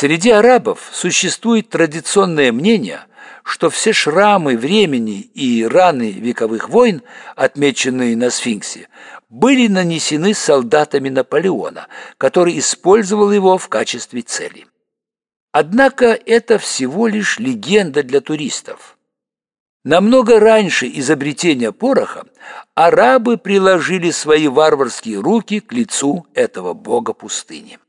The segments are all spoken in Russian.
Среди арабов существует традиционное мнение, что все шрамы времени и раны вековых войн, отмеченные на сфинксе, были нанесены солдатами Наполеона, который использовал его в качестве цели. Однако это всего лишь легенда для туристов. Намного раньше изобретения пороха арабы приложили свои варварские руки к лицу этого бога пустыни.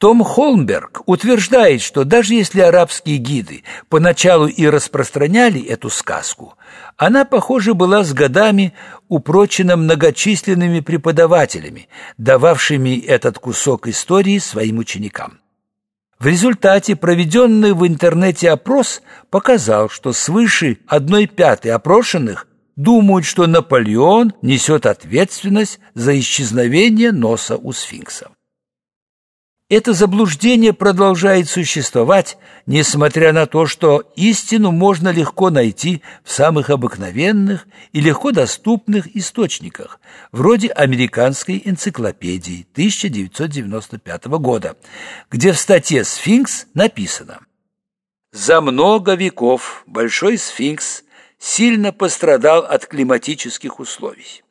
Том Холмберг утверждает, что даже если арабские гиды поначалу и распространяли эту сказку, она, похоже, была с годами упрочена многочисленными преподавателями, дававшими этот кусок истории своим ученикам. В результате проведенный в интернете опрос показал, что свыше одной пятой опрошенных думают, что Наполеон несет ответственность за исчезновение носа у сфинкса. Это заблуждение продолжает существовать, несмотря на то, что истину можно легко найти в самых обыкновенных и легко доступных источниках, вроде американской энциклопедии 1995 года, где в статье «Сфинкс» написано «За много веков Большой Сфинкс сильно пострадал от климатических условий.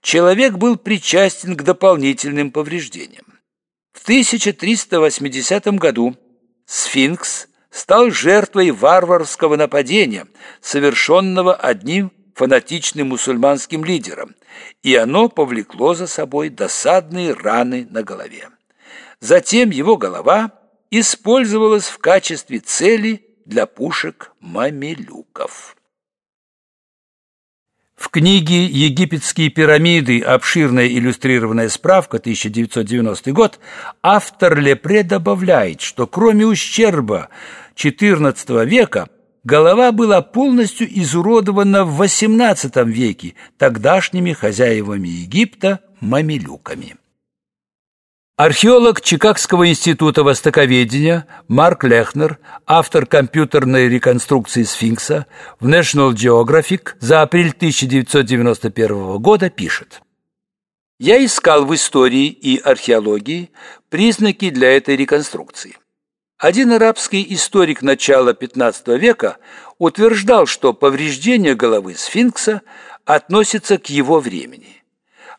Человек был причастен к дополнительным повреждениям. В 1380 году сфинкс стал жертвой варварского нападения, совершенного одним фанатичным мусульманским лидером, и оно повлекло за собой досадные раны на голове. Затем его голова использовалась в качестве цели для пушек мамилюков. В книге «Египетские пирамиды. Обширная иллюстрированная справка. 1990 год» автор Лепре добавляет, что кроме ущерба XIV века голова была полностью изуродована в XVIII веке тогдашними хозяевами Египта – мамилюками. Археолог Чикагского института востоковедения Марк Лехнер, автор компьютерной реконструкции сфинкса в National Geographic за апрель 1991 года пишет «Я искал в истории и археологии признаки для этой реконструкции. Один арабский историк начала XV века утверждал, что повреждение головы сфинкса относится к его времени.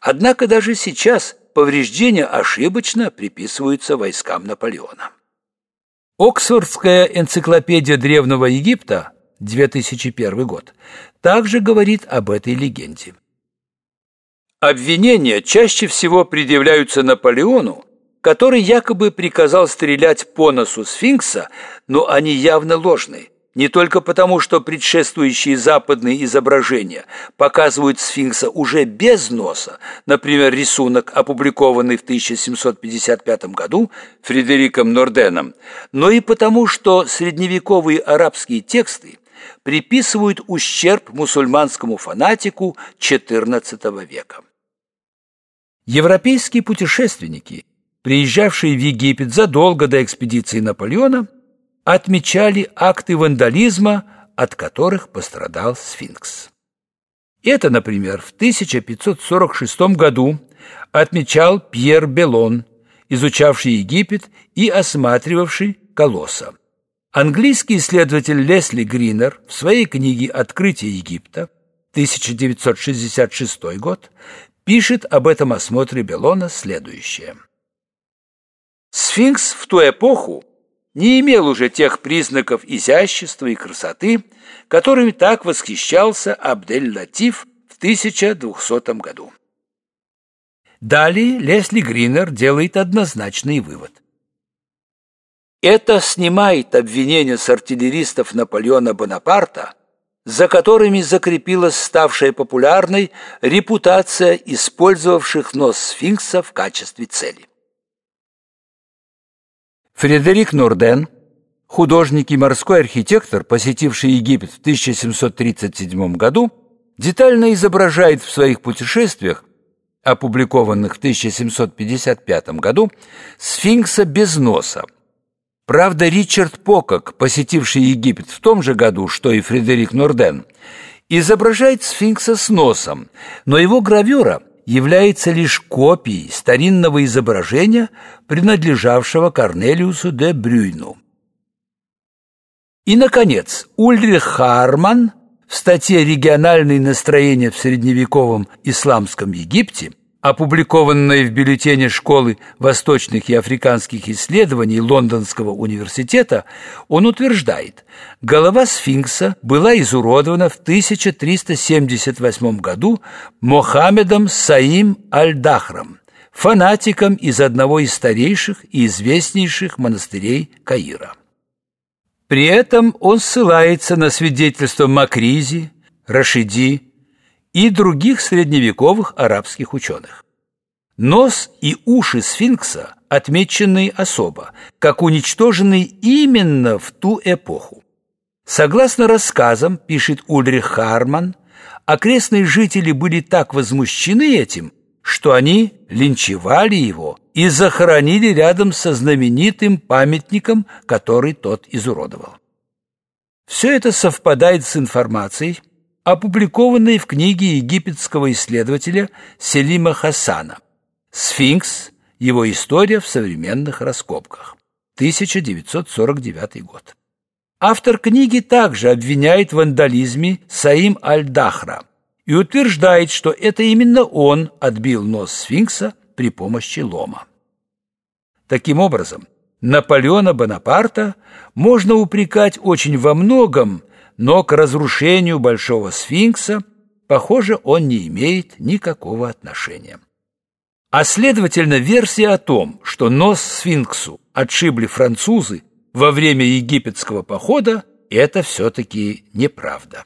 Однако даже сейчас – повреждения ошибочно приписываются войскам Наполеона. Оксфордская энциклопедия Древнего Египта, 2001 год, также говорит об этой легенде. Обвинения чаще всего предъявляются Наполеону, который якобы приказал стрелять по носу сфинкса, но они явно ложные – не только потому, что предшествующие западные изображения показывают сфинкса уже без носа, например, рисунок, опубликованный в 1755 году Фредериком Норденом, но и потому, что средневековые арабские тексты приписывают ущерб мусульманскому фанатику XIV века. Европейские путешественники, приезжавшие в Египет задолго до экспедиции Наполеона, отмечали акты вандализма, от которых пострадал сфинкс. Это, например, в 1546 году отмечал Пьер Белон, изучавший Египет и осматривавший колосса. Английский исследователь Лесли Гринер в своей книге «Открытие Египта» 1966 год пишет об этом осмотре Белона следующее. Сфинкс в ту эпоху не имел уже тех признаков изящества и красоты, которыми так восхищался Абдель-Латиф в 1200 году. Далее Лесли Гринер делает однозначный вывод. Это снимает обвинения с артиллеристов Наполеона Бонапарта, за которыми закрепилась ставшая популярной репутация использовавших нос сфинкса в качестве цели. Фредерик Норден, художник и морской архитектор, посетивший Египет в 1737 году, детально изображает в своих путешествиях, опубликованных в 1755 году, сфинкса без носа. Правда, Ричард Покок, посетивший Египет в том же году, что и Фредерик Норден, изображает сфинкса с носом, но его гравюра является лишь копией старинного изображения, принадлежавшего Корнелиусу де Брюйну. И, наконец, Ульрих Харман в статье «Региональные настроения в средневековом исламском Египте» опубликованной в бюллетене Школы восточных и африканских исследований Лондонского университета, он утверждает, голова сфинкса была изуродована в 1378 году Мохаммедом Саим Аль-Дахром, фанатиком из одного из старейших и известнейших монастырей Каира. При этом он ссылается на свидетельства Макризи, Рашиди, и других средневековых арабских ученых. Нос и уши сфинкса отмечены особо, как уничтоженные именно в ту эпоху. Согласно рассказам, пишет Ульрих Харман, окрестные жители были так возмущены этим, что они линчевали его и захоронили рядом со знаменитым памятником, который тот изуродовал. Все это совпадает с информацией, опубликованной в книге египетского исследователя Селима Хасана «Сфинкс. Его история в современных раскопках», 1949 год. Автор книги также обвиняет в вандализме Саим Аль-Дахра и утверждает, что это именно он отбил нос сфинкса при помощи лома. Таким образом, Наполеона Бонапарта можно упрекать очень во многом но к разрушению Большого сфинкса, похоже, он не имеет никакого отношения. А следовательно, версия о том, что нос сфинксу отшибли французы во время египетского похода, это все-таки неправда.